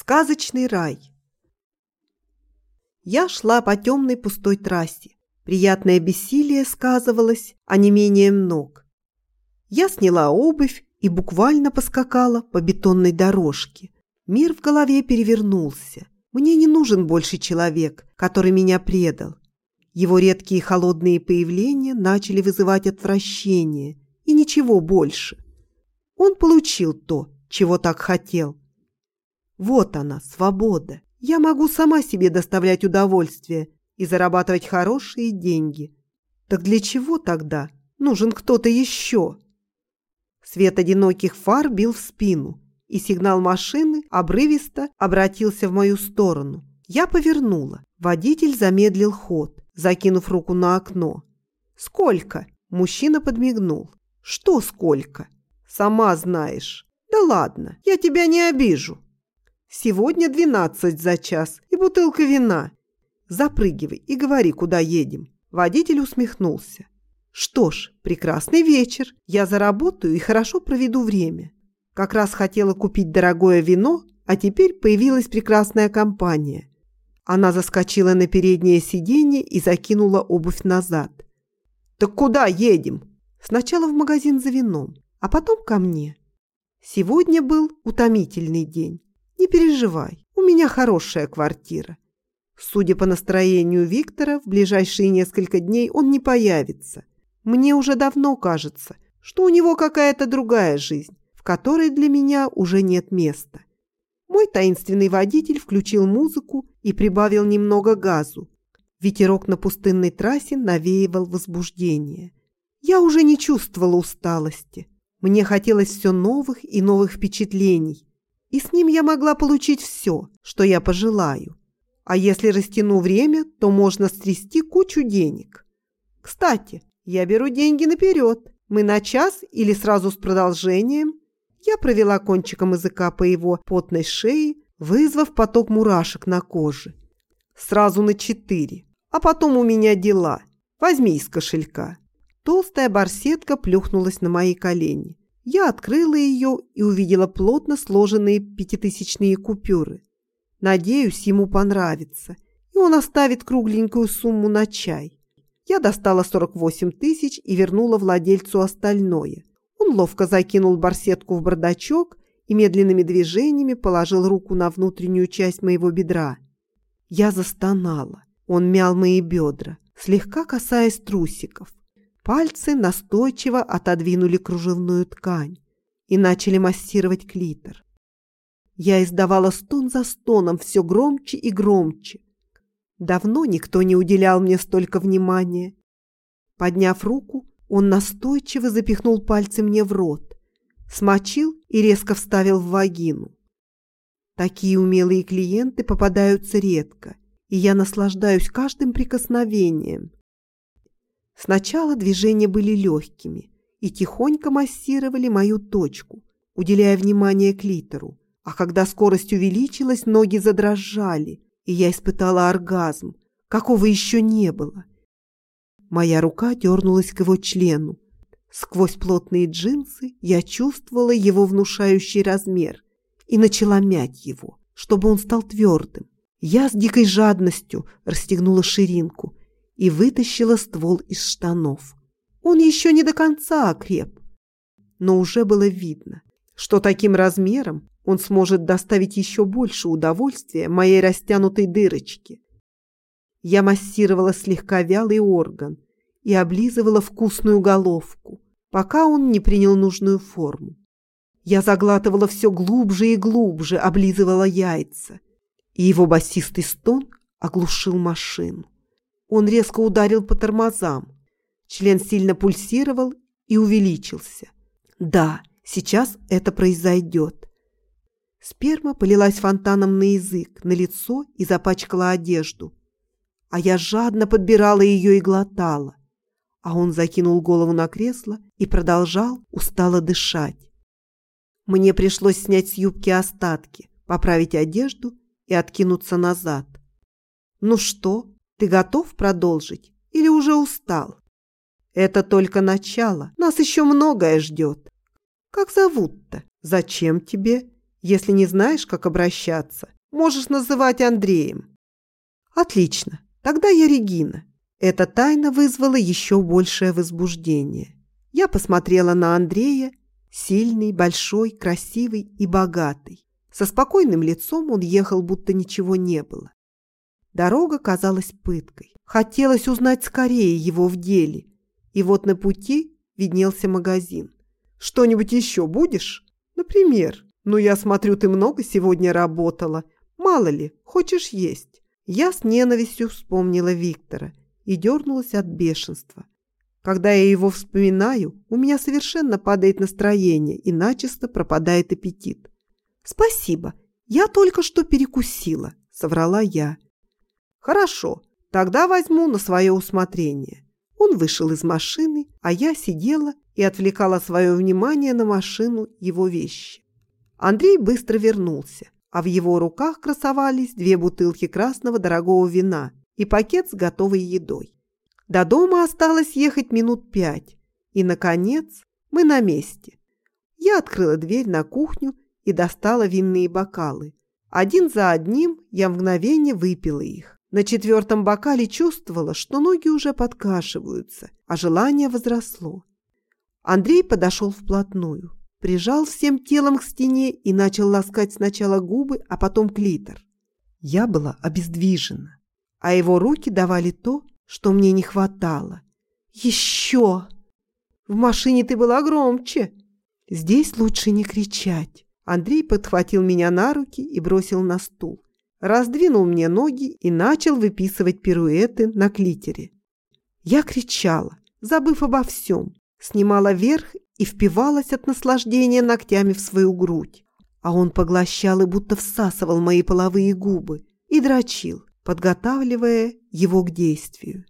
Сказочный рай. Я шла по темной пустой трассе. Приятное бессилие сказывалось, а не менее ног. Я сняла обувь и буквально поскакала по бетонной дорожке. Мир в голове перевернулся. Мне не нужен больше человек, который меня предал. Его редкие холодные появления начали вызывать отвращение, и ничего больше. Он получил то, чего так хотел. Вот она, свобода. Я могу сама себе доставлять удовольствие и зарабатывать хорошие деньги. Так для чего тогда нужен кто-то еще? Свет одиноких фар бил в спину, и сигнал машины обрывисто обратился в мою сторону. Я повернула. Водитель замедлил ход, закинув руку на окно. «Сколько?» Мужчина подмигнул. «Что сколько?» «Сама знаешь». «Да ладно, я тебя не обижу». Сегодня двенадцать за час и бутылка вина. Запрыгивай и говори, куда едем. Водитель усмехнулся. Что ж, прекрасный вечер. Я заработаю и хорошо проведу время. Как раз хотела купить дорогое вино, а теперь появилась прекрасная компания. Она заскочила на переднее сиденье и закинула обувь назад. «Так куда едем?» «Сначала в магазин за вином, а потом ко мне». Сегодня был утомительный день. Не переживай, у меня хорошая квартира. Судя по настроению Виктора, в ближайшие несколько дней он не появится. Мне уже давно кажется, что у него какая-то другая жизнь, в которой для меня уже нет места. Мой таинственный водитель включил музыку и прибавил немного газу. Ветерок на пустынной трассе навеивал возбуждение. Я уже не чувствовала усталости. Мне хотелось все новых и новых впечатлений, и с ним я могла получить все, что я пожелаю. А если растяну время, то можно стрясти кучу денег. Кстати, я беру деньги наперед. Мы на час или сразу с продолжением. Я провела кончиком языка по его потной шее, вызвав поток мурашек на коже. Сразу на четыре. А потом у меня дела. Возьми из кошелька. Толстая барсетка плюхнулась на мои колени. Я открыла ее и увидела плотно сложенные пятитысячные купюры. Надеюсь, ему понравится, и он оставит кругленькую сумму на чай. Я достала 48 тысяч и вернула владельцу остальное. Он ловко закинул барсетку в бардачок и медленными движениями положил руку на внутреннюю часть моего бедра. Я застонала. Он мял мои бедра, слегка касаясь трусиков. Пальцы настойчиво отодвинули кружевную ткань и начали массировать клитор. Я издавала стон за стоном все громче и громче. Давно никто не уделял мне столько внимания. Подняв руку, он настойчиво запихнул пальцы мне в рот, смочил и резко вставил в вагину. Такие умелые клиенты попадаются редко, и я наслаждаюсь каждым прикосновением, Сначала движения были легкими и тихонько массировали мою точку, уделяя внимание клитору. А когда скорость увеличилась, ноги задрожали, и я испытала оргазм, какого еще не было. Моя рука дернулась к его члену. Сквозь плотные джинсы я чувствовала его внушающий размер и начала мять его, чтобы он стал твердым. Я с дикой жадностью расстегнула ширинку и вытащила ствол из штанов. Он еще не до конца окреп, но уже было видно, что таким размером он сможет доставить еще больше удовольствия моей растянутой дырочке. Я массировала слегка вялый орган и облизывала вкусную головку, пока он не принял нужную форму. Я заглатывала все глубже и глубже, облизывала яйца, и его басистый стон оглушил машину. Он резко ударил по тормозам. Член сильно пульсировал и увеличился. Да, сейчас это произойдет. Сперма полилась фонтаном на язык, на лицо и запачкала одежду. А я жадно подбирала ее и глотала. А он закинул голову на кресло и продолжал устало дышать. Мне пришлось снять с юбки остатки, поправить одежду и откинуться назад. «Ну что?» Ты готов продолжить или уже устал? Это только начало. Нас еще многое ждет. Как зовут-то? Зачем тебе? Если не знаешь, как обращаться, можешь называть Андреем. Отлично, тогда я Регина. Эта тайна вызвала еще большее возбуждение. Я посмотрела на Андрея, сильный, большой, красивый и богатый. Со спокойным лицом он ехал, будто ничего не было. Дорога казалась пыткой. Хотелось узнать скорее его в деле. И вот на пути виднелся магазин. «Что-нибудь еще будешь? Например?» «Ну, я смотрю, ты много сегодня работала. Мало ли, хочешь есть?» Я с ненавистью вспомнила Виктора и дернулась от бешенства. Когда я его вспоминаю, у меня совершенно падает настроение и начисто пропадает аппетит. «Спасибо, я только что перекусила», — соврала я. «Хорошо, тогда возьму на свое усмотрение». Он вышел из машины, а я сидела и отвлекала свое внимание на машину его вещи. Андрей быстро вернулся, а в его руках красовались две бутылки красного дорогого вина и пакет с готовой едой. До дома осталось ехать минут пять, и, наконец, мы на месте. Я открыла дверь на кухню и достала винные бокалы. Один за одним я мгновение выпила их. На четвертом бокале чувствовала, что ноги уже подкашиваются, а желание возросло. Андрей подошел вплотную, прижал всем телом к стене и начал ласкать сначала губы, а потом клитор. Я была обездвижена, а его руки давали то, что мне не хватало. «Еще!» «В машине ты была громче!» «Здесь лучше не кричать!» Андрей подхватил меня на руки и бросил на стул. Раздвинул мне ноги и начал выписывать пируэты на клитере. Я кричала, забыв обо всем, снимала верх и впивалась от наслаждения ногтями в свою грудь. А он поглощал и будто всасывал мои половые губы и дрочил, подготавливая его к действию.